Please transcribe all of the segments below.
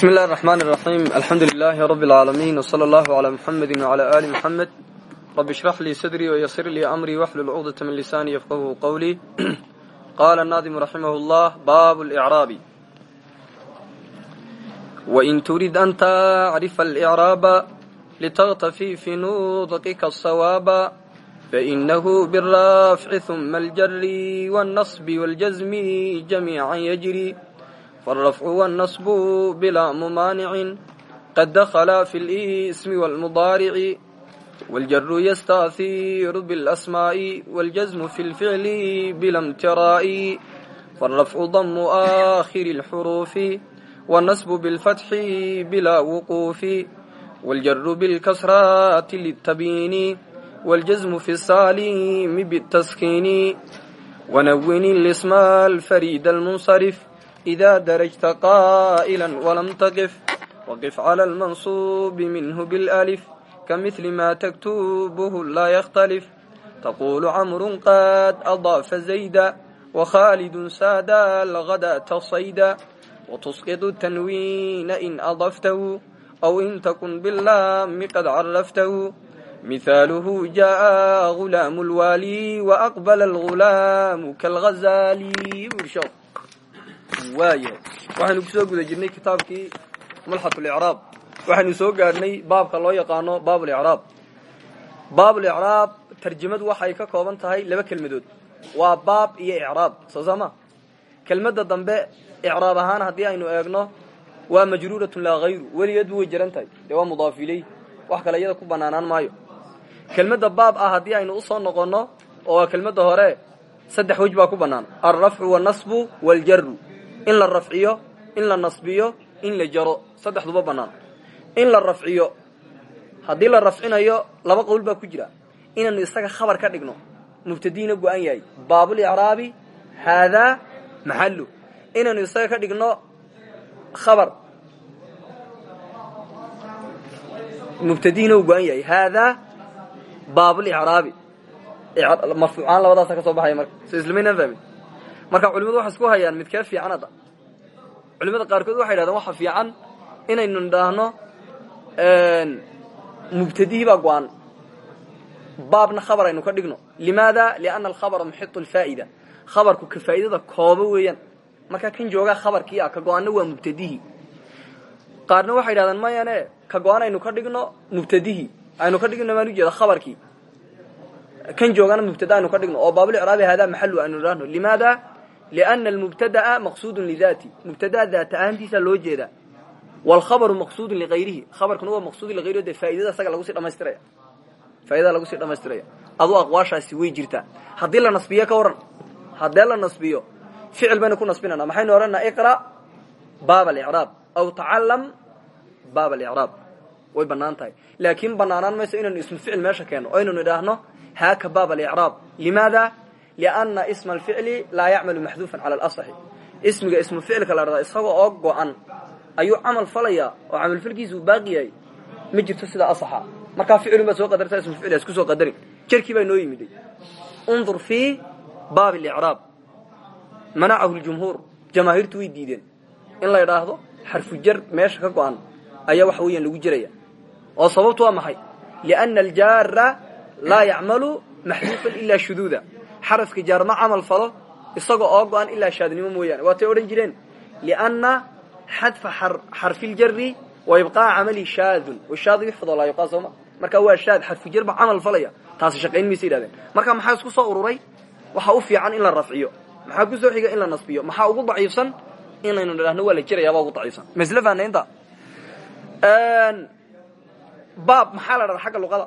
بسم الله الرحمن الرحيم الحمد لله رب العالمين وصلى الله على محمد وعلى آل محمد رب اشرح لي صدري ويسر لي أمري واحلل عقدة من لساني يفقه قولي قال الناظم رحمه الله باب الإعراب وإن تريد أن تعرف الإعراب لتغتفي في نطقك الصواب فإنه بالرافع ثم الجر والنصب والجزم جميعا يجري فالرفع والنصب بلا ممانع قد دخل في الاسم والمضارع والجر يستاثير بالأسماء والجزم في الفعل بلا امتراء فالرفع ضم آخر الحروف والنصب بالفتح بلا وقوف والجر بالكسرات للتبيين والجزم في السالم بالتسكين ونون الاسم الفريد المنصرف إذا درجت قائلا ولم تقف وقف على المنصوب منه بالألف كمثل ما تكتبه لا يختلف تقول عمرو قد أضاف زيدا وخالد سادا الغداة صيدا وتسقط التنوين إن أضفته أو إن تكن باللام قد عرفته مثاله جاء غلام الوالي وأقبل الغلام كالغزالي برشو waayahay waxaynu ku soo guda jirnay kitaabkii mulxat licraab waxaynu soo gaadhnay baabka loo yaqaano baab licraab baab licraab tarjamadu waxay ka kooban tahay laba kelmadood. Waa baab iyo icraab soo kelmadda dambe icraab ahaan haddii aynu eegno waa majruuratun laa hayru weligeedbu way jiran tahay. Dee waa mudaaf wax kale iyada ku banaanaan maayo. Kelmadda baab ah haddii aynu u soo noqonno oo kelmadda hore saddex wej baa ku bannaan. Alrafcu walnasbu waljaru in la rafciyo in la nasbiyo in la jaro. Saddexduba bannaan in la rafciyo haddii la rafcinayo laba qowl baa ku jira. Inaynu isaga khabar ka dhigno mubtadiina go-an yahay. Baabulicraabi haadaa maxallu. Inaynu isaga ka dhigno khabar. Mubtadiina u go-an yahay haadaa baabulicraabi marfuucaan labadaasa ka soo baxaya marka. So islamaynan fahmin marka culimadu waxay isku hayaan midkee fiican hadda. Culimada qaarkood waxay yidhahdeen waxa fiican inaynu nidhaahno mubtadihii baa go-an. Baabna khabar aynu ka dhigno. Limaada? Liana alkhabara muxitu lfaa'ida khabarku ka faa'idada koobo weeyaan. Marka kan joogaa khabarkii ah ka go-anna waa mubtadihii qaarna waxay yidhahdeen mayane ka go-an aynu ka dhigno mubtadihii aynu ka dhigno maan ujeeda khabarkii. Kan joogana mubtada aynu ka dhigno. Oo baabulicraabi haadaa maxalu aynu idhaahno limaada liana almubtada'a maqsuudun lidati mubtadaa daata ahaantiisa loo jeedaa waalkhabaru maqsuudun ligayrihi khabarkuna waa maqsuudun ligayrihi o dee faa'idada isaga lagu sii dhamaystiraya faa'idada lagu sii dhamaystiraya aduu aqwaashaasi way jirtaa haddii la nasbiyo ka waran haddee la nasbiyo ficil baynu ku nasbinana maxaynu odhanaa iqra' baab alicraab aw tacalam baab alicraab way bannaan tahay laakiin bannaanaan mayso inaynu ismu ficil meesha keenno o aynanu idhaahno haaka baab alicraab limaada lianna isma alficli laa yacmalu maxduufan cala alasaxi ismiga ismu ficilka la dhahdaa isaga oo go-an ayuu camal falayaa oo camalfalkiisa uu baaqi yahay ma jirto sida asaxa markaa ficilun baad soo qadartaa ismu ficil isku soo qadarin jerkii baa noo yimiday undur fii baabi alicraab manacahu ljumhuur jamaahiirtu way diideen in la idhaahdo xarfu jar meesha ka go-an ayaa waxa weeyaan lagu jiraya oo sababtu waa maxay liana aljaara laa yacmalu maxduufan ilaa shuduuda xarafka jaar ma camal falo isaga oo go-an ilaa shaadnimo mooyaane. Waatay odhan jireen lianna xadfa xarfiljari wa ibqaa camali shaadun. Washaadu yuxfad laa yuqaa sooma markaa waa shaad xarfujar ba camal falaya taasi shaqayn maysa yidhahdeen. Marka maxaa isku soo ururay? Waxaa u fiican in la rafciyo. Maxaa ku soo xiga in la nasbiyo? Maxaa ugu daciifsan inaynu nidhahno waa la jirayaabaa ugu daciifsan. Masle faanaynta baab maxaa la dhahdaa xagga luqada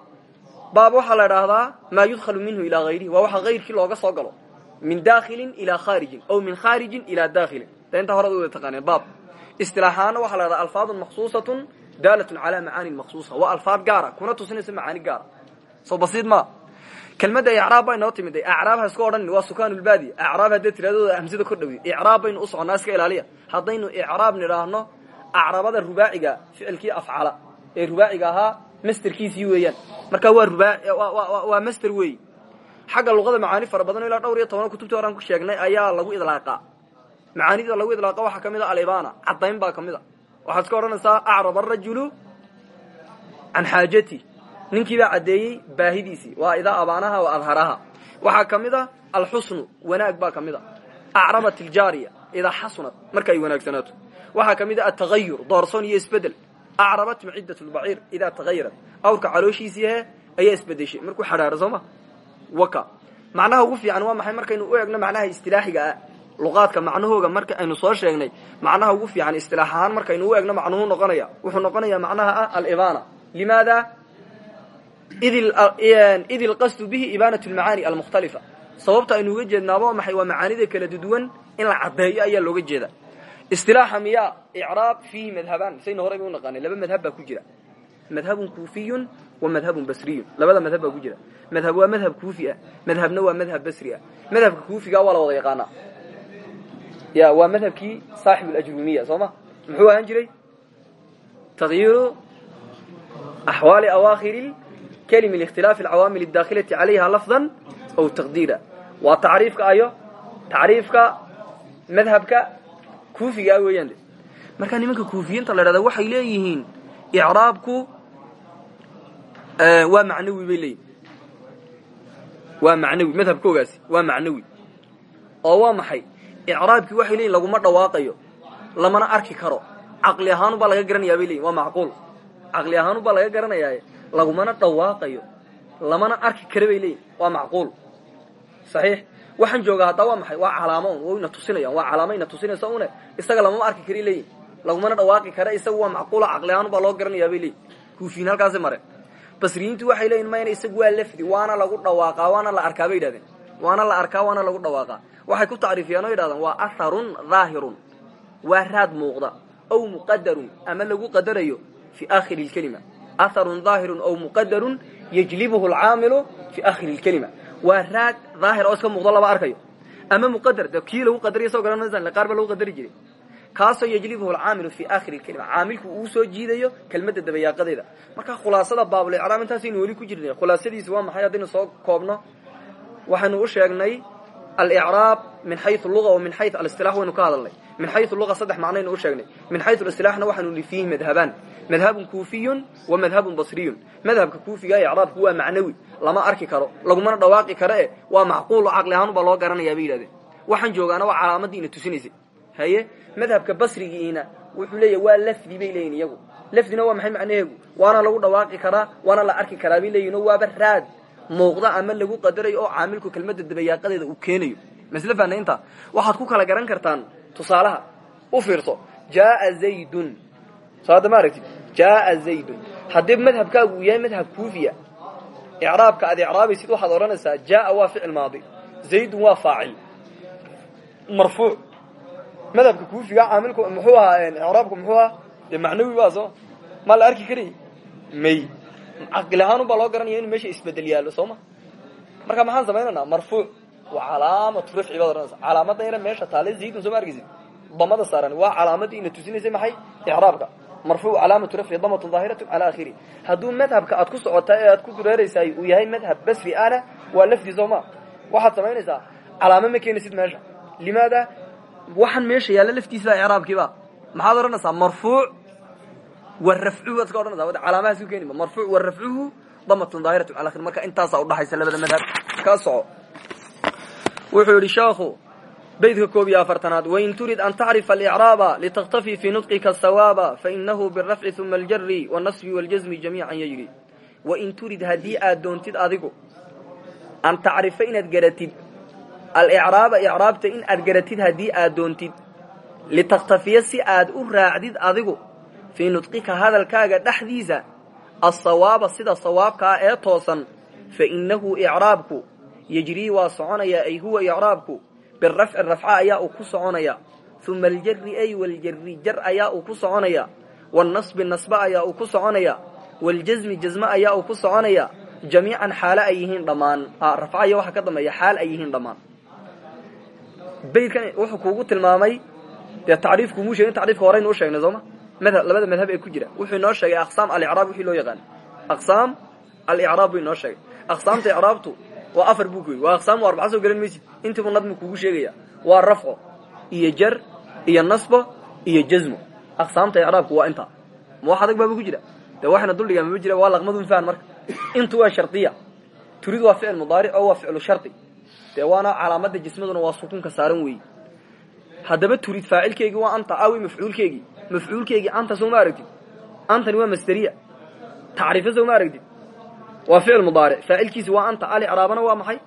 baab waxaa la idhaahdaa maa yudkhalu minhu ilaa hayrihi waa waxa hayrkii looga soo galo. Min dakhilin ilaa khaarijin aw min khaarijin ilaa dakhilin de intaa horada wada taqaaneen baab. Istilaaxaana waxaa la dhahdaa alfaadun maksuusatun daalatun calaa macaanin maksuusa waa alfaad gaara kuna tusinaysa macaani gaara. Soo basiid maa kelmadda icraab baa inoo timid. Acraab ha iska odhanin waa sukaanulbaadiya acraab haddee tiradooda hamsada kor dhawey icraab baynu u soconnaa iska ilaaliya. Haddaynu icraab nidhaahno acrabada rubaaciga ficilkii afcala ee rubaaciga ahaa masterkiisii weeyaan. Marka waa master weey. Xagga luqada macaani fara badan ilaa dhowr iyo toban kutubtii horaan ku sheegnay ayaa lagu idlaaqaa macaanida lagu idlaaqa waxaa ka mid a alibana caddayn baa ka mid a. Waxaad iska odhanaysaa acrab arajulu can xaajati. Ninkii baa caddeeyey baahidiisii waa idaa abaanaha wa adharaha. Waxaa ka mid a alxusnu wanaag baa ka mid a. Acrabat iljaariya idaa xasunat marka ay wanaagsanaato waxaa ka mid a atagayur doorsoon iyo isbeddel acrabat macidat lbaciir idaa tagayarat awrka calooshiisiihe ayaa isbedeshay markuu xadhaaro soo ma waka macnaha ugu fiican waa maxay markaynu u egno macnaha istilaaxiga ah luqaadka macnahooga marka aynu soo sheegnay macnaha ugu fiican istilaax ahaan markaynu u egno macnuhu noqonaya wuxuu noqonaya macnaha ah alibana limaada id ilqasdu bihi ibanat lmacaani almukhtalifa sababta aynu uga jeednaaba maxay waa macaanida kala duwan in la caddeeyo ayaa looga jeeda istilaaxa miyaa icraab fiihi madhabaan saynu horayba u naqaanay laba madhab baa ku jira. Madhabun kuufiyun wa madhabun basriyun. Labada madhab baa ku jira. Madhab waa madhab kuufi ah madhabna waa madhab basri ah. Madhabka kuufiga waa la wada yaqaanaa ya waa madhabkii saaxib alajrumiya soo ma? Muxuu ahaan jiray? Tagyiru axwaali awaakhiri kelimi likhtilaafi alcawaamil adaakhilati calayha lafdan aw taqdiira. Waa tacriifka ayo tacriifka madhabka kuufigaa weeyaan de. Markaa nimanka kuufiyiinta la dhahda waxay leeyihiin icraabku waa macnawi bay leeyihiin waa macnawi madhabkoogaasi waa macnawi. Oo waa maxay? Icraabkii waxay leeyihiin laguma dhawaaqayo lamana arki karo. Caqli ahaanu baa laga garanayaa bay leyihin waa macquul. Caqli ahaanu baa laga garanayaaye lagumana dhawaaqayo lamana arki kara bay leeyihiin waa macquul. Saxiix waxaan joogaa haddaa waa maxay? Waa calaamo un. Wayna tusinayaan. Waa calaamo ina tusinaysa une. Isaga lamama arki kari leeyihiin lagumana dhawaaqi kara isagu waa macquula caqli ahaanu baa loo garanayaa bay leeyihiin kuufiyiin halkaasi mare. Basriyiintu waxay leeyihiin mayna isagu waa lafdi. Waana lagu dhawaaqaa. Waana la arkaa bay yidhahdeen. Waana la arkaa waana lagu dhawaaqaa. Waxay ku tacriifiyaan oo yidhahdaan waa atharun dhaahirun. Waa raad muuqda. Aw muqadarun ama lagu qadarayo fi akhiri lkelima atharun dhaahirun aw muqadarun yajlibuhu alcaamilu fi akhiri lkelima waa raad dhaahir oo iska muuqdo laba arkayo. Ama muqadar de kii lagu qadariya soo garan maysan qaar ba lagu qadari jiray. Kaasoo yajlibuhu alcaamilu fi akhiri lkelima caamilku uu soo jiidayo kelmadda dabayaaqadeeda. Marka khulaasada baabulicraab intaasaynu weli ku jirnay. Khulaasadiisi waa maxay haddaynu soo koobno? Waxaynu u sheegnay alicraab min xayu luga o min xayu alistilax waynu ka hadalnay. Min xayu luga saddex macnaynu u sheegnay. Min xayu alistilaxna waxaanu li fiihi madhabaan madhabun kuufiyun wa madhabun basriyun. Madhabka kuufiga icraabku waa macnawi lama arki karo lagumana dhawaaqi karo e waa macquulo caqli ahaan baa loo garanaya bay yidhahdeen. Waxaan joogaana waa calaamadii ina tusinaysay haye madhabka basrigiina wuxuu leeyahy waa lafdi bay leeyihiin iyagu. Lafdina waa maxay macnaheegu? Waana lagu dhawaaqi karaa waana la arki karaa bay oo waaba raad muuqda ama lagu qadarayo oo caamilku kelmadda dabayaaqadeeda uu keenayo. Masle faana intaa waxaad ku kala garan kartaan tusaalaha. U fiirso jaaa zaydun. Soo hadda ma aragtid? Jaaa zaydun. Haddii madhabkaagu uu yahay madhab kuufiya icraabka aad icraabaysid waxaad odhanaysaa jaaa waa ficil maadi zaydun waa faacil. Marfuuc. Madhabka kuufiga caamilku muxuu ahaa icraabku muxuu ahaa dee macnawi baa soo maa la arki karay may caqil ahaan ubaa loo garanaya inu meesha isbeddel yaallo soo ma? Marka maxaan samaynaynaa marfuuc waa calaamatu rafci baad odhanaysa calaamadda ina meesha taale zaydun soo ma argeysid? Damada saaran waa calaamadii ina tusinaysay maxay? Icraabka marfuuc calaamatu rafci damatun daahiratu cala akhiri hadduu madhabka aad ku socotaa ee aad ku dureeraysaay uu yahay madhab basri ana waa lafdi soo ma? Waxaad samaynaysaa calaamo ma keenaysid meesha. Limaada waxaan meesha yaalla laftiisa icraabkiiba maxaad odhanaysaa? Marfuuc marka intaasaa udhaxaysa labada madhab ka soco wuxuu yidhi sheekhu baydka koob iyo afartanaad wain turid an tacrifa alicraaba litakhtafii fii nudqika sawaaba fainahu birafci uma aljari wاnasbi waاljazmi jamiican yajri wain turid haddii aad doontid adigu an tacrifa inaad garatid alicraaba icraabta in aad garatid haddii aad doontid litaktafiya si aad u raacdid adigu fii nudqika hadalkaaga dhexdiisa asawaaba sida sawaabkaa ee toosan fainahu icraabku yejrii waa soconaya ay huwa icraabku birafci rafca ayaa uu ku soconaya uma aljari ay waljari jar ayaa uu ku soconaya wاlnasbi nasbe ayaa uu ku soconaya waاljazmi jazme ayaa uu ku soconaya jamiican xaalo ay yihiin dhammaan rafca iyo waxa ka dambeeya xaal ay yihiin dhammaan. Wuxuu kuugu tilmaamay dee tacriifkumuu sheegin tacriifka u sheegnay madhab labada madhab ee ku jira wuxuu inoo sheegay aqsaam alicraab wixii loo yaqaan. Aqsaam alicraab buu inoo sheegay. Aqsaamta icraabtu waa afar buu yidhi waa aqsaam waa arbaca soo garan maysid. Intiibuu nadmi kuugu sheegaya. Waa rafco iyo jar iyo nasbo iyo jazmo aqsaamta icraabku waa inta. Ma wax adag baaba ku jira. De waxayna duldhigaa mama jira waa laqmadun fahan marka. Intu waa shardiya turid waa ficil mudaaric oo waa ficlu shardi dee waana calaamada jismaduna waa sukuunka saaran weeyi. Haddaba turid faacilkeygii waa anta awi mafcuulkeygii mafcuulkeygii anta soo ma aragtid antani waa masderiya tacriifo soo ma aragtid waa ficil mudaaric faacilkiisi waa anta alicraabana waa maxay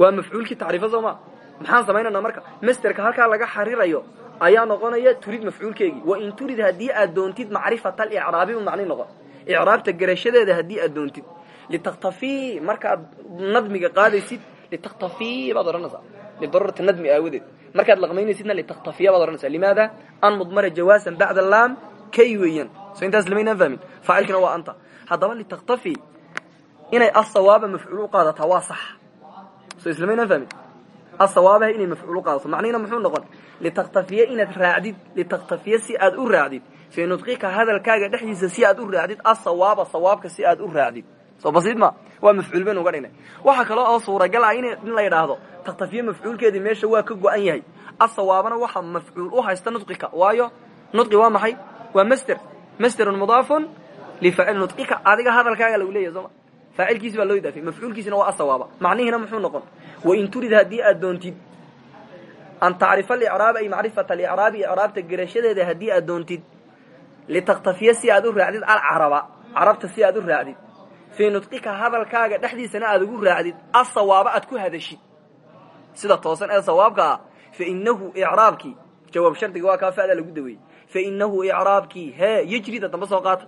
waa mafcuulkii tacriifo soo ma maxaan samaynanaa marka masterka halkaa laga xarirayo ayaa noqonaya turid mafcuulkeygii wa in turid haddii aad doontid macrifata alicraabi u macni noqon icraabta garashadeeda haddii aad doontid litakhtafii markaad nadmiga qaadaysid litakhtafii baad odhanaysaa lidarurati nadmi aawadeed markaad laqmaynaysidna litaktafiya baad odhanaysaa limaada? An mudmara jawaasan bacda laam? Kay weeyaan. So intaas lamaynaan fahmin. Faacilkina waa anta. Haddaba litaktafi inay asawaaba mafcuul u qaadataa waa sax. So islamaynaan fahmin. Asawaabaha inay mafcuul u qaadato macnihina muxuu noqon? Litaktafiya inaad raacdid litaktafiya si aad u raacdid fii nudqika hadalkaaga dhexdiisa si aad u raacdid asawaaba sawaabka si aad u raacdid soo basiid ma? Waa mafcuul baynu uga dhignay waxaa kaloo oo suuragal ah in la yidhaahdo taktafiye mafcuulkeedii meesha waa ka go-an yahay. Asawaabana waxa mafcuul u haysta nudqika waayo nudqi waa maxay? Waa master masterun mudaafun lifaacil nudqika adiga hadalkaaga lagu leeyahy sooma faacilkiisi baa loo idaafay mafcuulkiisina waa asawaaba. Macnihiina muxuu noqon? Wain turid haddii aad doontid an tacrifa alicraaba ay macrifata alicraabi icraabta gerashadeeda haddii aad doontid litaktafiya si aad u raacdid alcaraba carabta si aad u raacdid fii nudqika hadalkaaga dhexdiisana aad ugu raacdid asawaaba aad ku hadashid sida toosan ee sawaabka ah fainahu icraabkii jawaab shardiga waa kaa fada lagu daweeyey fainahu icraabkii hee yejrida damba soo qaata.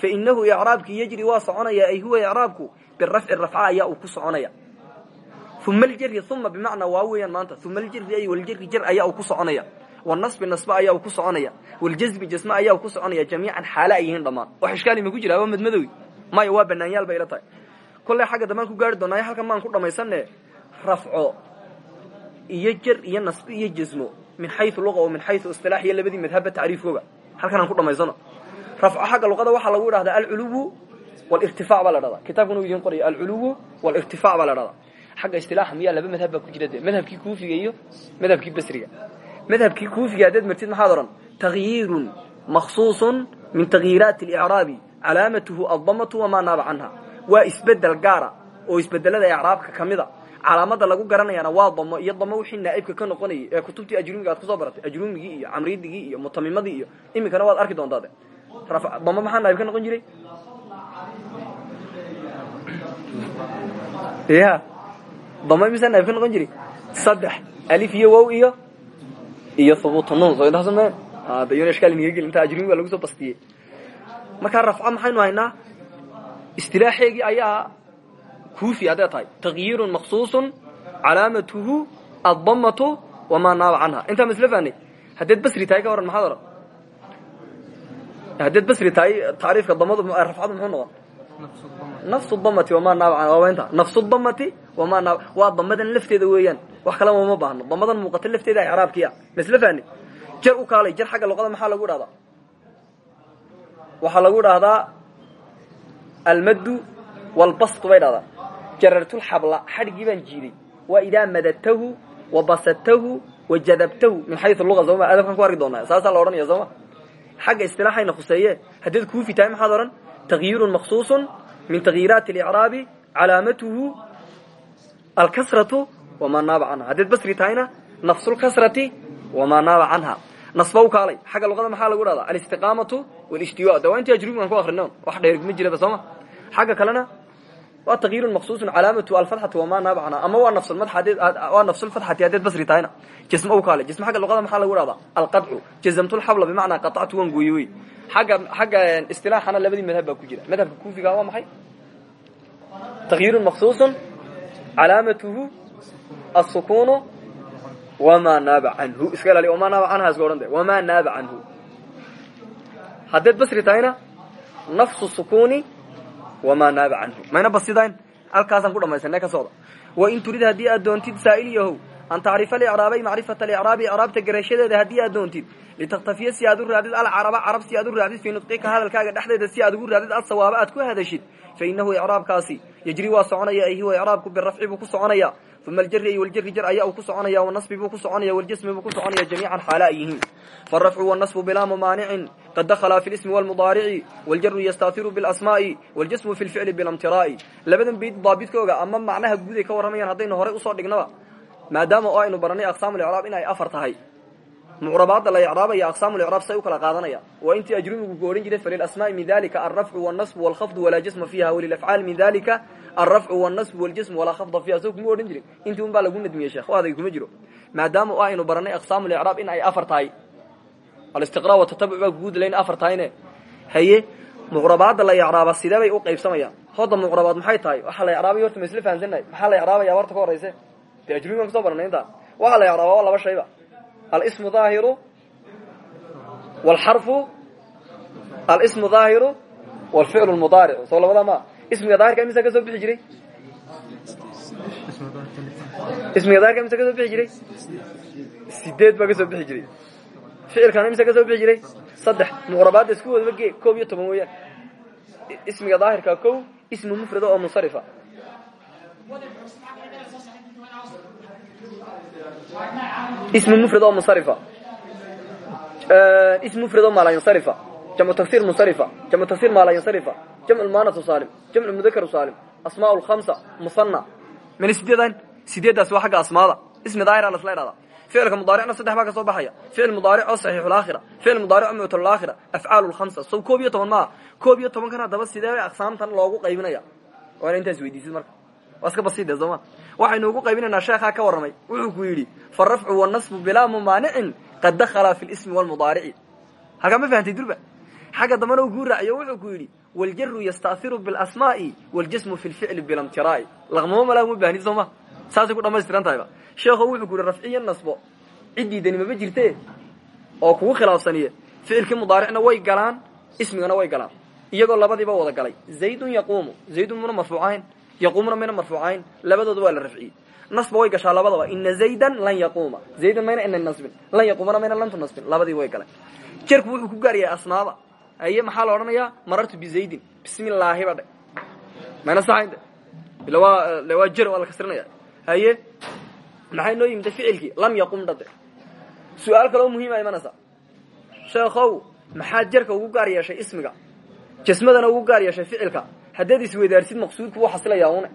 Fainahu icraabkii yejri waa soconaya ay huwa icraabku birafci rafca ayaa uu ku soconaya. Uma aljari uma bimacnaa waa weeyaan maanta. Uma aljari ay waljari jar ayaa uu ku soconaya. Wanasbi nasbe ayaa uu ku soconaya. Waljasbi jasme ayaa uu ku soconaya. Jamiican xaale ay yihiin dhammaan. Wax ishkaali ma ku jira waa madmadowi maya waa banaanyaal bay ila tahay. Kolley xagga dambaan ku gaari doonaa halkan maan ku dhammaysanne rafco iyo jar iyo nasbi iyo jasmo min xayu luqa o min xayu isilaax iyo labadii madhabba tacriifkooga. Halkanaan ku dhamaysano rafco xagga luqada waxaa lagu idhahdaa alculuwu walirtifac baa la dhahdaa. Kitaabkuna u idiin qoraya alculuwu walirtifac baa la dhahdaa. Xagga istilaaxa miyaa laba madhab baa ku jira de madhabkii kuufiga iyo madhabkii basriga. Madhabkii kuufiga haddaad martid maxaad odhan? Tagyirun maksuusun min tagyiiraati alicraabi calaamatuhu addamatu wamaa naaba canha. Waa isbeddel gaara oo isbedelada icraabka ka mid a. Calaamada lagu garanayaana waa damo iyo damo wixii naaibka ka noqonayay ee kutubtii ajrumiga aad ku soo baratay ajrumigii iyo camridigii iyo mutamimadii iyo iminkana waad arki doontaa de damo maxaa naaib ka noqon jiray? Ya damo imisaa naaib ka noqon jiray? Saddex. Alif iyo wow iyo? Iyo hubuuta nun soo intaas me dayon ishkaal niga gel intaa ajrumi baa lagu soo bastiyey markaa rafco maxaynu haynaa? Istilaaxeegii ayaa kuufi hadday tahay. Tagyirun maksuusun calaamatuhu addamatu wamaa naaba canha. Intaa masla fahnay haddeed basri tahay ka waran maxaad oran? Haddeed basri tahay tacriifka damadu rafcadu muxuu noqon? Nafsu damati wamaa naaba canha waaba inta nafsu damati wamaa naaba waa damadan lafteeda weeyaan. Wax kalama uma baahno. Damadan muuqata lafteeda icraabkii ah masla fahnay jar u kaalay jar xagga luqada maxaa lagu dhahdaa waxaa lagu dhahdaa almaddu walbastu bay dhahdaa jarartulxabla xadhigii baan jiiday. Waa idaa madadtahu wa basadtahu wa jadabtahu. Min xayu luga sooma adabkaan ku arki doonaa. Saasaa la odhanaya sooma xagga istilaaxayna khuseeye haddaed kuufi tahay maxaad odhan? Tagyirun maksuusun min tagyiiraati alicraabi calaamatuhu alkasratu wamaa naaba canha haddaed basri tahayna nafsulkasrati wamaa naaba canha nasba kaalay. Xagga luqada maxaa lagu dhahdaa alistiqaamatu walistiwa de waa intii ajrubigaan ku akrina wax dheer ma jiraba sooma xagga kalena waa tagyirun maksuusun calaamatu alfatxatu wamaa naaba canha ama waa nafsulmadwaa nafsulfatxati haddeed basri tahayna. Jasma u kaalay. Jasma xagga luqada maxaa lagu dhahdaa alqadcu. Jazamtulxabla bimacnaa qatactu waan gooye wey xagga xagga istilaaxana labadii madhab baa ku jira. Madhabka kuufiga waa maxay? Tagyirun maksuusun calaamatuhu asukunu wamaa naaba canhu iska ilaali wamaa naaba canha iska odhan de wamaa naaba canhu haddeed basri tahayna nafsu sukuni wamaa naaba canhu mayna basidayn halkaasaan ku dhamaysanay ka socda wain turid haddii aad doontid saa'il yahow an tacrifa alicraabay macrifata alicraabi icraabta garashadeeda haddii aad doontid litaktafiya si aad u raacdid alcaraba carab si aad u raacdid fii nudqika hadalkaaga dhexdeeda si aad ugu raacdid asawaaba aad ku hadashid fa inahu icraabkaasi uma aljari waljari jar ayaa uu ku soconaya wanasbi buu ku soconaya waljasmi buu ku soconaya jamiican xaala ay yihiin faarafcu wanasbu bilaa mumaanicin qad dakhala fi lismi walmudaarici waljaru yastaahiru bilasmaa'i waljasmu fi lficli bilamtiraa'i labadan bayd daabidkooga ama macnaha guud ay ka warramayaan haddaynu horey u soo dhignaba maadaama oo aynu baranay aqsaamu licraab in ay afar tahay mucrabaadda la icraabaya aqsaamu licraab say u kala qaadanaya. Waa intii ajrumigu ku odhan jiray falilasmaai min dalika alrafcu walnasbu walkhafdu walaa jasma fiiha walilafcaali min dalika alrafcu walnasbu waljasmu walaa khafda fiiha. So kuma odhan jirin. Intii un baa lagu nadmiyey sheekh adag kuma jiro. Maadaama oo aynu baranay aqsaamu licraab in ay afar tahay. Alistiqra watatabuc baa kuguudala in afar tahayne. Haye mucrabaadda la icraaba sidee bay u qaybsamayaan hoda mucrabaad maxay tahay? Waxaa la icraabay horta ma isla fahamsannahay maxaa la icraabaya horta ka horayse. Dee ajrumi baan ku soo baranay intaa waxaa la icraaba waa laba shayba alsmu aahiru wlxarfu alsmu aahiru wlficlu mudaaric soo labada ma ismiga daahirka imisa ka soo bixi jiray ismiga daahirka imisa ka soo bixi jiray sideed baa ka soo bixi jiray ficilkana imisa ka soo bixi jiray saddex muqrabaadda isku wadaba ge koob iyo toban weeyaan ismiga daahirka kow ismi mufrada oo munsarifa ismi mufrad oo munsarifa. Ism mufrad oo maalayansarifa jamcu tafsir munsarifa. Jamcu tafsir maalayansarifa jamcu lmuanatu saalim. Jamcu mudakaru saalim. Asmaa lkhamsa musanna. Mana sideedan sideeddaas waa xagga asmaada. Ismi daahira lasla idhahdaa ficilka mudaaricna saddex baa ka soo baxaya. Ficil mudaaric oo saxiixulaakhira ficil mudaaric oo muctalaakhira afcaal lkhamsa sow koob iyo toban maaha koob iyo toban kan haddaba sidee aqsaamtan loogu qaybinaya waana intaas weydiisid marka waa iska basiide sooma waxaynu ugu qaybinaynaa sheekhaa ka warramay wuxuu ku yidhi farafcu wanasbu bilaa mumaanicin qad dakhala fi lismi walmudaarici halkaa ma fahamtay durba? Xagga dambana u kuu raaciyo wuxuu ku yidhi waljaru yastaahiru bilasmaa'i waljasmu fi lficli bilamtiraa'i laqmamo malaa uma baahnid sooma saasay ku dhamaystiran tahayba sheekho wuxuu ku yidhi rafciyo nasbo ciddiidani mama jirte oo kugu khilaafsaniye ficilkii mudaaricna way galaan ismigana way galaan. Iyagoo labadiiba wada galay zaydun yaquumu zaydun muna marfuucayn yaquumuna mayna marfuucayn labadooda waa la rafciyey nasba way gashaa labadaba ina zaydan lan yaquuma zaydan mayna ina nasbin lan yaquumana mayna lantu nasbin labadii way galeen jerku wuxuu ku gaaryahay asmaada aye maxaa la odhanayaa marartu bizaydin bismi illaahi ba dhe mayna saxayn de ila waa waa jer waa la kasrinaya haye maxay noo yimida ficilkii lam yaqum dhade su'aal kaloo muhiima imanaysa sheekhow maxaa jerka ugu gaar yeeshay ismiga jasmadana ugu gaar yeeshay ficilka haddaad isweydaarsid maqsuudku wuu xasilayaa une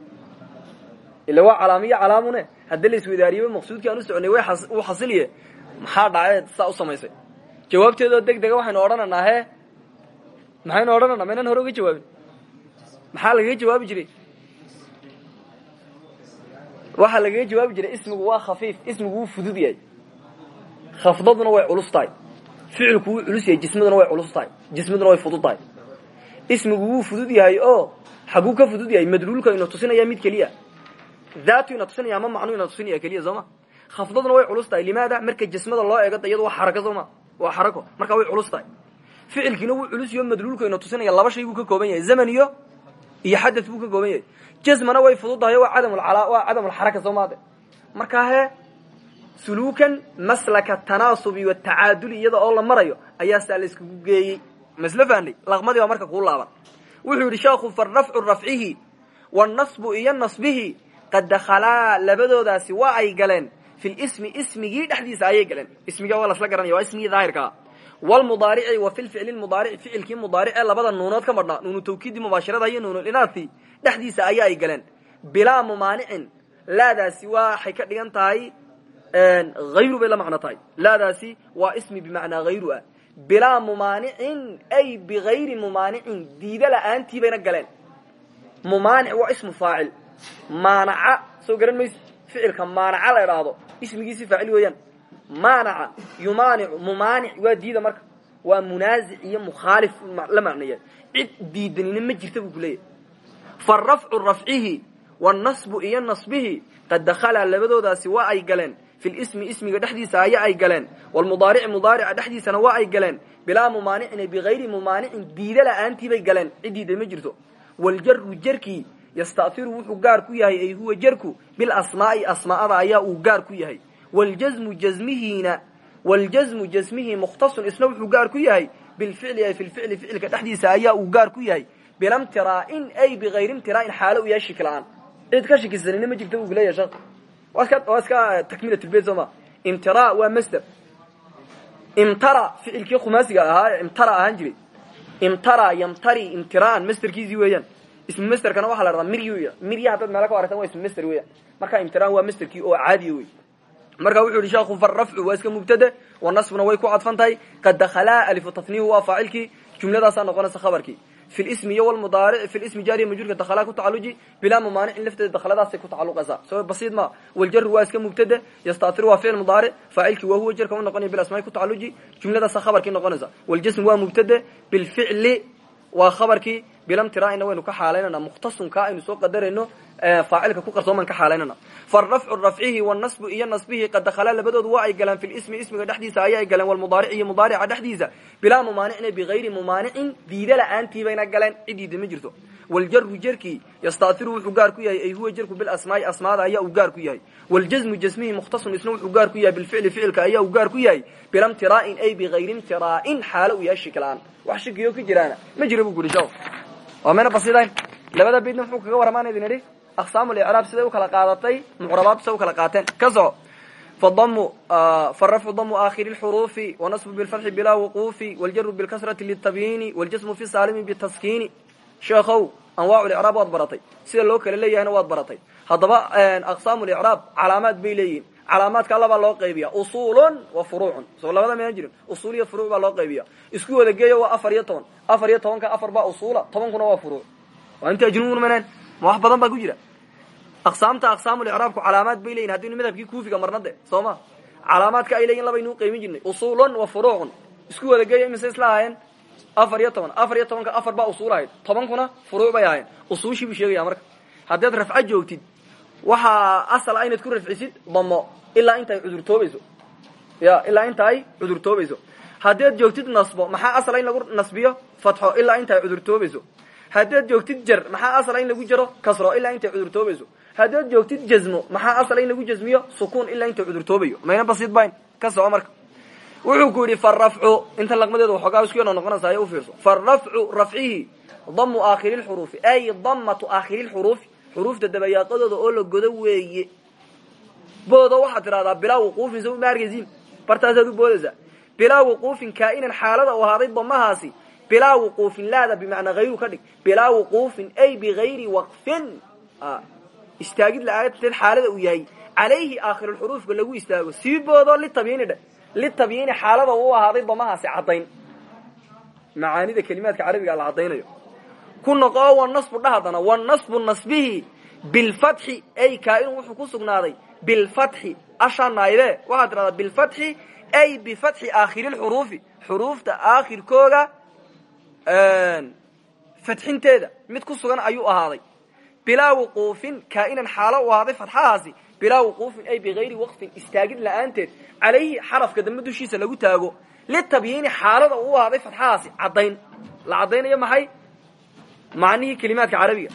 ila waa calaamiyo calaamune haddii la isweydaariyaba maqsuudkii aan u soconay wuu xasiliye. Maxaa dhaceed saa u samaysay. Jawaabteedoo deg dega waxaynu odhanaynaa he maxaynu odhananaa? Maynaan hore uga jawaabin. Maxaa lagaga jawaabi jiray? Waxaa lagaga jawaabi jiray ismigu waa khafiif ismigu wuu fudud yahay. Khafdaduna way culus tahay. Ficilku wuu culus yahay jismaduna way culus tahay. Jismaduna way fudud tahay ismigu wuu fudud yahay oo xaguu ka fudud yahay madluulka ina tusinaya mid keliya. Daatu ina tusinaya ama macnu ina tusinaya keliya sooma khafdaduna way culus tahay. Limaada marka jismada loo eego da iyado waa xarako sooma waa xarako. Markaa way culus tahay. Ficilkiina wuu culus yaho madluulka ina tusinaya laba shay buu ka kooban yahay. Zaman iyo iyo xadad buu ka kooban yahay. Jasmana way fudud tahay waa cadam waa cadamulxaraka soomaade markaa he suluukan maslaka tanaasubi watacaaduli iyada oo la marayo ayaa saa la iskugu geeyey masla fahnay laqmadii baa marka kuu laaban. Wuxuu yidhi sheekhu farafcu rafcihi wanasbu iyo nasbihi qad dakhalaa labadoodaasi waa ay galeen. Fi lismi ismigii dhexdiisa ayay galeen. Ismiga waa lasla garanaya waa ismigii daahirkaa wlmudaarici wa fi lficli mudaaric ficilkii mudaarice labada nuunood ka madhnaa nuunu tawkiidii mubaashirada iyo nuunulinaasi dhexdiisa ayaa ay galeen. Bilaa mumaanicin laadaasi waxay ka dhigan tahay hayru bay la bilaa mumaanicin ay bigayri mumaanicin diida la'aantii bayna galeen. Mumaanic waa ismu faacil. Maanaca soo garan mayse ficilka maanaca la idhaahdo ismigiisi faacil weeyaan. Maanaca yumaanicu mumaanic waa diida marka. Waa munaazic iyo mukhaalif la macneeya cid diidanina ma jirta buu ku leeyahy fa rafcu rafcihi wanasbu iyo nasbihi qad dakhalaa labadoodaasi waa ay galeen fi lismi ismiga dhexdiisa aya ay galeen wlmudaarici mudaarica dhexdiisana waa ay galeen bilaa mumaanicin bigayri mumaanicin diida la'aantii bay galeen cid diida ma jirto waljaru jarkii yastairu wuxuu gaar ku yahay ay huwa jarku bilasmaai asmaa'ada ayaa uu gaar ku yahay waljasmu jasmihiina waljasmu jasmihii mukhtasun isna wuxuu gaar ku yahay bilficli ay fi lficli ficilka dhexdiisa ayaa uu gaar ku yahay bilamtiraa'in ay bigayri imtiraa'in xaalo u yahay shiki la'aan cid ka shikisanina ma jirta buu kuleeyahay sheekh waa iska waa iska takmilatulbeyt soo ma. Imtira waa masder imtara ficilkii khumaasiga ahaa imtara ahaan jiray. Imtara yamtari imtiraan masderkiisii weeyaan. Ismu masderkana waxaa la dhahdaa miry mirya haddaad meelo ka aragtan waa ismu masder weeyaan marka imtiraan waa masderkii oo caadiya wey marka wuxuu yihi sheekhu farafcu waa iska mubtade wanasbuna way ku cadfan tahay. Qad dakhalaa alifu tafnihu waa faacilkii. Jumladaasaa noqonaysa khabarkii fi lismi iyo wlmudaaric fi lismi jaariya majruurka dakhalaa ku tacaluji bilaa mumaanicin lafteeda dakhaladaasay ku tacaluqaysaa soo basiid ma waljaru waa iska mubtade yastatir waa ficil mudaaric faacilkii waa huwa jarka u noqonaya bilasmaai ku tacaluji jumladaasaa khabarkii noqonaysa waljasm waa mubtade bilficli waa khabarkii bilamtiraa'ina waynu ka xaalaynana mukhtasunka aynu soo qadarayno faacilka ku qarsooman ka xaalaynana. Farafcu rafcihi wanasbu iyo nasbihi qad dakhalaa labadoodu waa ay galaan fi lismi ismiga dhexdiisa ayaa ay galeen walmudaaric iyo mudaarica dhexdiisa. Bilaa mumaanicina bigayri mumaanicin diida la'aantii bayna galeen cidiida ma jirto. Waljaru jerkii yastaatiru wuxuu gaar ku yahay ay huwa jerku bilasmaai asmaada ayaa uu gaar ku yahay. Waljasmu jasmihi mukhtasun isna wuxuu gaar ku yahay bilficli ficilka ayaa uu gaar ku yahay. Bilamtiraa'in ay bigayri imtiraa'in xaalo uu yahay shiki la'aan wax shikiyo ka jiraana. Ma jira bu guri shaw. Waa mayna basidayn labada baydna muxuu kaga warramaan idin idhi aqsaam licraab siday u kala qaadatay mucrabaadtu siday u kala qaateen. Ka soco fadamu farafcu damu aakhiri lxuruufi wanasbu bilfatxi bilaa wuquufi waljaru bilkasrati litabyiini waljasmu fi saalimi bitaskiini sheekhow anwaacu licraab waad baratay. Sida loo kala leeyahayna waad baratay. Haddaba aqsaamu licraab calaamaad bay leeyihiin. Calaamaadka labaa loo qaybiya usulun wa furuucun. Soo labada mayaan jirin. Usul iyo furuuc baa loo qaybiya isku wada geeyo waa afar iyo toban. Afar iyo tobanka afar baa usula tobankuna waa furuuc. Waa inta ajnuun maneen ma wax badan baa ku jira aqsaamta aqsaamulicraabku calaamaad bay leyihin haddaynu madhabkii kuufiga marna de soo ma? Calaamaadka ay leeyihiin labaynuu qaymin jirnay. Usulun wa furuucun. Isku wada geeyo imise isla ahaayeen? Afar iyo toban. Afar iyo tobanka afar baa usuul ahayd. Bay ahaayeen. Usuushii buu sheegaya marka. Haddaad rafco joogtid waxaa asal a inaad ku rafcisid damo ilaa inta ay cudurtoobayso ya ilaa inta ay cudurtoobayso haddaad joogtid nasbo maxaa asala in lagu nasbiyo? Fatxo ilaa inta ay cudurtoobayso haddaad joogtid jar maxaa asala in lagu jaro? Kasro ilaa intay cudurtoobayso haddaad joogtid jazmo maxaa asala in lagu jazmiyo? Sukuun ilaa inta cudurtoobayo. Mayna basiid bayn? Ka soco marka. Wuxuu ku yidhi farafcu inta laqmadeeda waxoogaa isku yano noqonaysa aya ufiirso farafcu rafcihi damu aakhiri lxuruufi ay damatu aakhiri lxuruufi xuruufta dabayaaqadooda oo la godo weeye. Boodo waxaad tidhahdaa bilaa wuquufin so ma argaysiin. Bartaasaad u bilaa wuquufin kaa'inan xaalada u ahaaday damahaasi bilaa wuquufin laada bimacnaa hayru ka dhig. Bilaa wuquufin ay bigayri waqfin istaagid la'aanteed xaalada uu yahay. Calayhi aakhirulxuruufka lagu istaago. Sii boodo litabyiini dhe litabyiini xaalada u ahaaday damahaasi caddayn. Macaanida kelimaadka carabiga la caddaynayo. Ku noqoo wanasbu dha haddana wanasbu nasbihi bilfatxi ay kaainu wuxuu ku sugnaaday bilfatxi ashaa naayde waxaad tidhahdaa bilfatxi ay bifatxi aakhiri lxuruufi xuruufta aakhirkooga fatxinteeda. Mid ku sugan ayuu ahaaday bilaa wuquufin kaa'inan xaalo u ahaaday fatxahaasi bilaa wuquufin ay bigayri waqfin istaagid la'aanteed calayhi xarafka dambe dushiisa lagu taago litabyiini xaalada uu ahaaday fatxahaasi caddayn. La caddaynayo maxay? Macnihii kelimaadka carabiga.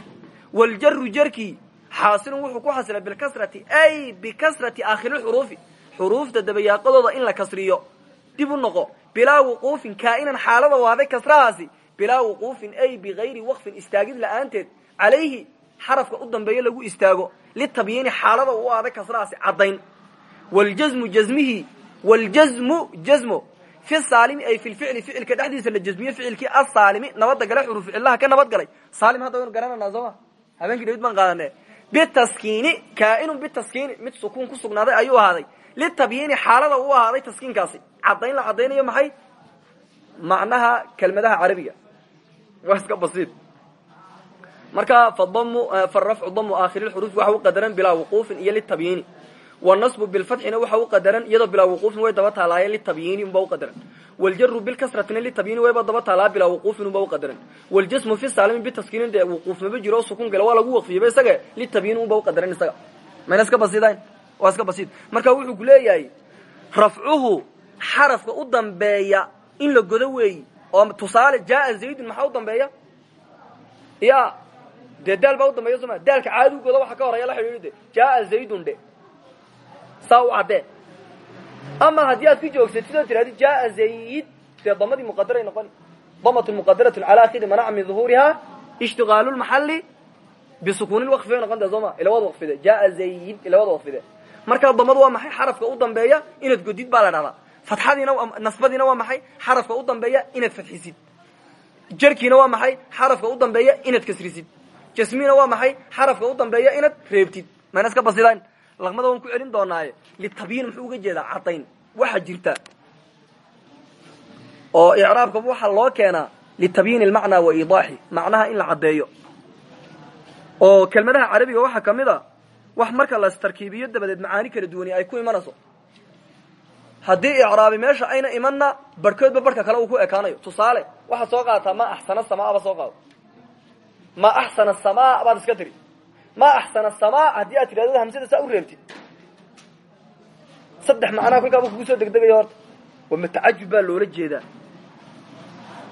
Waljaru jarkii xaasilun wuxuu ku xasila bilkasrati ay bikasrati aakhiri lxuruufi xuruufta dabayaaqadooda in la kasriyo. Dib u noqo bilaa wuquufin kaa'inan xaalada u ahaaday kasrahaasi bilaa wuquufin ay bigayri waqfin istaagid la'aanteed calayhi xarafka u dambeeyo lagu istaago litabyiini xaalada u ahaaday kasrahaasi caddayn. Waljasmu jasmihi waljasmu jasmo fi saalimi ay fi lficli ficilka dhexdiisa la jasmiyo ficilkii asaalimi nabadda gale xuruf ficillaha ka nabad galay. Saalim hadda waynu garananaa sooma habeenkii dhawid baan qaadane bitaskiini kaainun bitaskiini mid sukuun ku sugnaaday ayuu ahaaday. Litabyiini xaalada u ahaaday taskiinkaasi. Caddayn la caddaynayo maxay? Macnaha kelmadaha carabiga. Waa iska basiid marka fadamu farafcu damu aakhiri lxuruufi waxa u qadaran bilaa wuquufin iyo litabyiini wanasbu bilfatxina waxa u qadaran iyadoo bilaa wuquufin way daba taalaaye litabyiini unba uqadaran waljaru bilkasratina litabyiini wayba daba taalaa bilaa wuquufin unba uqadaran waljasmu fi saalimi bitaskiinin dee wuquuf maba jiro o sukun gala waa lagu waqfiyaba isaga litabyiini unba uqadaran isaga. Mayna iska basiidayn waa iska basiid. Marka wuxuu ku leeyahay rafcuhu xarafka u dambeeya in la godo weeyi. Oo tusaale jaaa zaydun maxaa u dambeeya? Ya dee daal baa u dambeeya soma daalka godo waxa ka horeya la xidhiidhi de. Jaaa zaydun dhe saa u caddee ama haddii aad ku joogsatid oo tirahdi jaaa zayd dee damadii muqadaray noqoni damatun muqadaratun cala akhiri manaca min duhuuriha ishtigaalu lmaxali bisukuuni lwaqfi bay noqon taha soo ma? Ila wad waqfide jaaa zayd ila wad waqfide markaa damadu waa maxay? Xarafka u dambeeya inaad godid baa la dhahdaa. Fatxadiina nasbadiina waa maxay? Xarafka u dambeeya inaad fadxisid jarkiina waa maxay? Xarafka u dambeeya inaad kasrisid jasmiina waa maxay? Xarafka u dambeeya inaad reebtid. Mayna iska basidayn laqmada waan ku celin doonaaye litabyiin muxuu uga jeedaa cadayn. Waxa jirta. Oo icraabka waxaa loo keenaa litabyiin ilmacnaa wa iidaaxi. Macnaha in la caddeeyo. Oo kelmadaha carabiga waxaa ka mid a. Wax marka la istarkiibiyo dabadeed macaani kala duwani ay ku imanayso haddii icraabi meesha ayna imanna barhkoodba barhka kale uu ku ekaanayo. Tusaale waxaad soo qaadataa ma axsana samaa ba soo qaado ma axsana samaa baad iska tiri. Ma axsana samaa haddii aad tidhahdo hamsada saa u reebtid. Saddex macnaa kolkaaba kugu soo degdegaya horta. Waa ma tacajub baa loola jeedaa.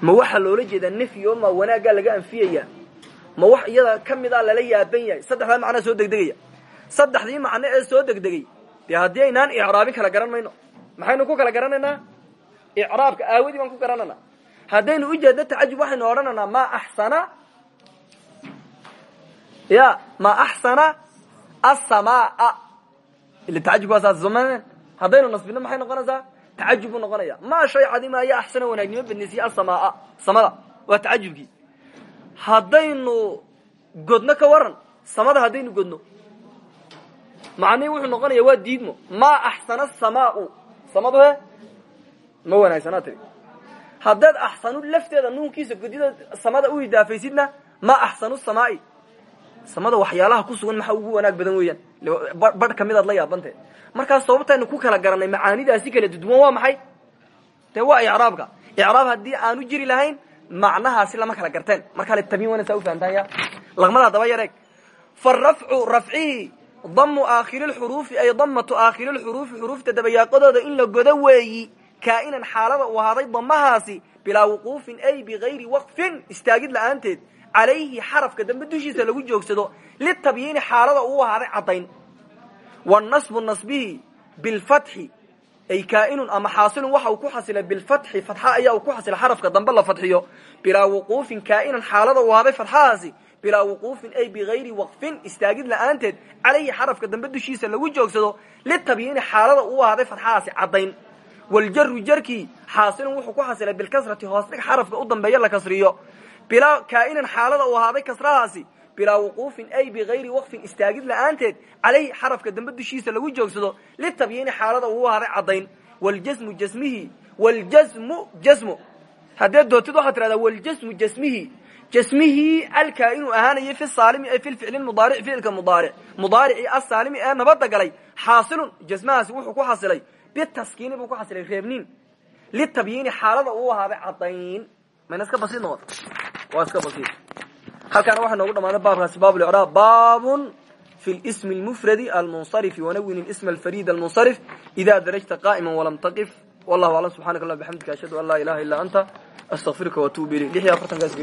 Ma waxaa loola jeedaa nefyi oo ma wanaaggaa laga anfiyaya. Ma wax iyada ka midaa lala yaaban yahay. Saddexdaa macnaa soo degdegaya. Saddexdii macno ee soo degdegay. Dee haddii aynaan icraabin kala garan mayno. Maxaynu ku kala garanaynaa? Icraabka aawadii baan ku garananaa haddaynu ujeeddo tacajub waxaynu odhanaynaa ma axsana ya ma axsana asamaa ila tacajub waa saas sooma haddaynu nasbino maxay noqonaysaa tacajub buu noqonaya ma shay cadima ayaa axsana wanaagnimo badnaysiye asamaa samada waa tacajubkii haddaynu godno ka waran samada haddaynu godno macnihi wuxuu noqonaya waa diidmo ma axsana samaau samadu ma wanaagsanaa tiri haddaad axsanu lafteeda nuunkiisa godida samada u idaafaysidna ma axsanu samaai samada waxyaalaha ku sugan maxaa ugu wanaag badan weeyaan? Barh ka midaad la yaabantee markaas sababtaynu ku kala garanay macaanidaasi kala duduwan waa maxay? Dee waa icraabka. Icraab haddii aanu jiri lahayn macnahaasi lama kala garteen. Markaa litabiin wana saa ufahantaan ya. Laqmada daba yareeg. Farafcu rafcihi damu aakhiri lxuruufi ay damatu aakhiri lxuruufi xuruufta dabayaaqadooda in la godo weeyi kaa'inan xaalada uu ahaaday damahaasi bilaa wuquufin ay bigayri waqfin istaagid la'aanteed calayhi xarafka dambe dushiisa lagu joogsado litabyiini xaalada uu ahaaday caddayn. Wanasbu nasbihi bilfatxi ay kaainun ama xaasilun waxa uu ku xasilay bilfatxi fatxa ayaa uu ku xasilay xarafka dambe la fadxiyo bilaa wuquufin kaa'inan xaalada uu ahaaday fatxahaasi bilaa wuquufin ay bigayri waqfin istaagid la'aanteed calayhi xarafka dambe dushiisa lagu joogsado litabyiini xaalada uu ahaaday fatxahaasi caddayn. Waljaru jarkii xaasilun wuxuu ku xasilay bilkasrati hoos dhig xarafka u dambeeya la kasriyo bilaa kaa'inan xaalada uu ahaaday kasrahaasi bilaa wuquufin ay bigayri waqfin istaagid la'aanteed calayhi xarafka dambe dushiisa lagu joogsado litabyiini xaalada uu ahaaday caddayn. Waljasmu jasmihi waljasmu jasmu haddee dootid waxaad tidhahdaa waljasmu jasmihi. Jasmihii alkaa-inu ahaanayay fi saalimi ay fi ficli mudaaric ficilka mudaaric. Mudaaricii asaalimi ee nabadda galay xaasilun jasmahaasi wuxuu ku xasilay. Bitaskiini buu ku xasilay reebniin mayna iska basiid noqon. Waa iska basiid halkaana waxaa noogu dhamaada baabkaasi baab licraab baabun fi lsmi lmufradi almunsarifi wanawin isma alfarid almunsarif. Ida darajta qaa'ima walam taqif. Wallahu aclam subxanak allah bxamdika ashhadu an laa ilaha illa anta astaqfiruka watuub ilayk. Lix iyo afartankaas